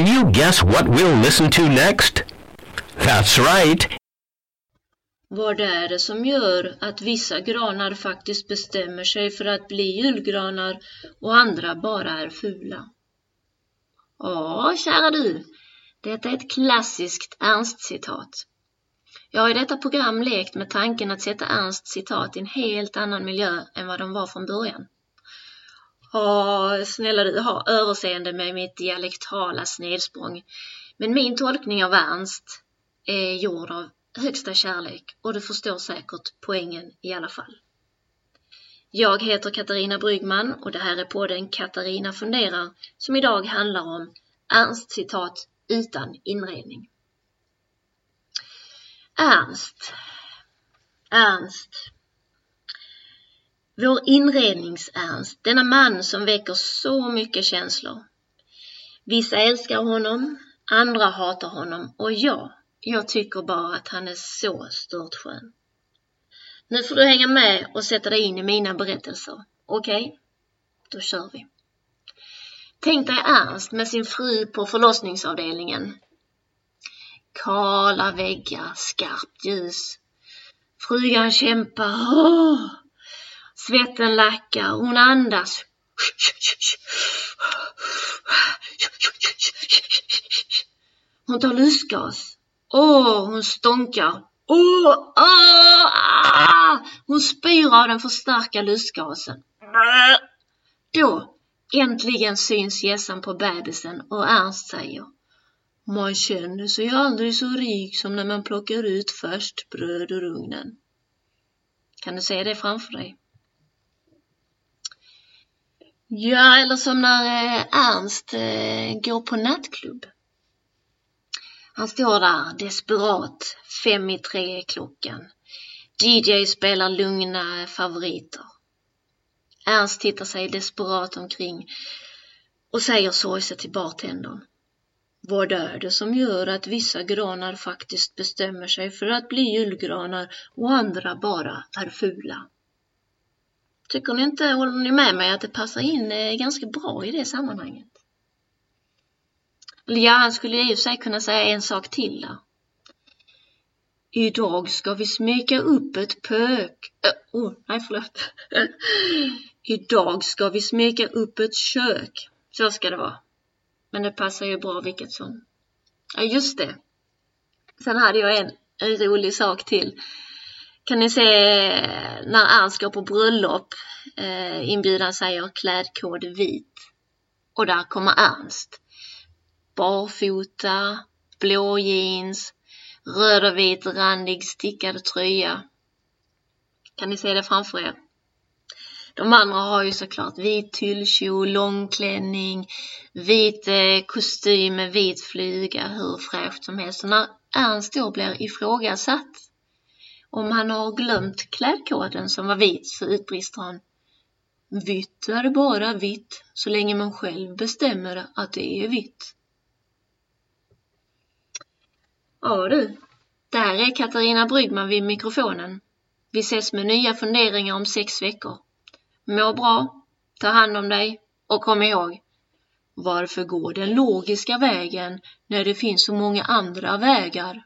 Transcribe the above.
Can you guess what we'll listen to next? That's right. Vad är det som gör att vissa granar faktiskt bestämmer sig för att bli julgranar och andra bara är fula? Ja, kära du, detta är ett klassiskt Ernst-citat. Jag har i detta program lekt med tanken att sätta Ernsts citat i en helt annan miljö än vad de var från början. Ja, snälla du, ha överseende med mitt dialektala snedsprång. Men min tolkning av Ernst är gjord av högsta kärlek och du förstår säkert poängen i alla fall. Jag heter Katarina Brygman och det här är podden Katarina funderar som idag handlar om Ernst citat utan inredning. Ernst. Ernst. Vår inrednings-Ernst, denna man som väcker så mycket känslor. Vissa älskar honom, andra hatar honom och jag, jag tycker bara att han är så störtskön. Nu får du hänga med och sätta dig in i mina berättelser. Okej? Okay? Då kör vi. Tänk dig Ernst med sin fru på förlossningsavdelningen. Kala väggar, skarpt ljus. Frugan kämpar. Oh! Svetten lackar, hon andas. Hon tar lustgas. Åh, hon stånkar. Åh, ah, Hon spyr av den för starka lustgasen. Då, äntligen syns gässan på bebisen och Ernst säger Man känner sig aldrig så rik som när man plockar ut färskt bröd ur ugnen. Kan du se det framför dig? Ja, eller som när eh, Ernst eh, går på nattklubb. Han står där desperat, fem i tre klockan. DJ spelar lugna favoriter. Ernst tittar sig desperat omkring och säger sorgset till bartendern. Vad är det som gör att vissa granar faktiskt bestämmer sig för att bli julgranar och andra bara är fula? Tycker ni inte, håller ni med mig att det passar in eh, ganska bra i det sammanhanget? Eller ja, han skulle i och för sig kunna säga en sak till där. Idag ska vi smeka upp ett pök... Åh, oh, nej förlåt. Idag ska vi smeka upp ett kök. Så ska det vara. Men det passar ju bra vilket som. Ja, just det. Sen hade jag en, en rolig sak till. Kan ni se när Ernst går på bröllop. Eh, inbjudan säger klädkod vit. Och där kommer Ernst barfota, blå jeans, röd och vit randig stickad tröja. Kan ni se det framför er? De andra har ju såklart vit tyllkjol, långklänning, vit eh, kostym med vit flyga, hur fräscht som helst. Så när Ernst då blir ifrågasatt om han har glömt klädkoden som var vit så utbrister han Vitt är bara vitt så länge man själv bestämmer att det är vitt. Ja du, där är Katarina Brygman vid mikrofonen. Vi ses med nya funderingar om sex veckor. Må bra, ta hand om dig och kom ihåg, varför gå den logiska vägen när det finns så många andra vägar?